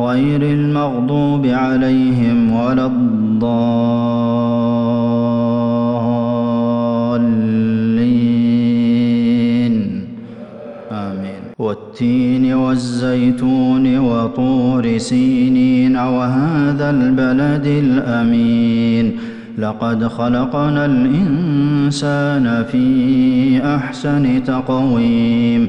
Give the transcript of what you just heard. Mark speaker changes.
Speaker 1: غير المغضوب عليهم ولا الضالين. آمين. والتين والزيتون وطور سينين وهذا البلد الأمين. لقد خلقنا الإنسان في أحسن تقويم.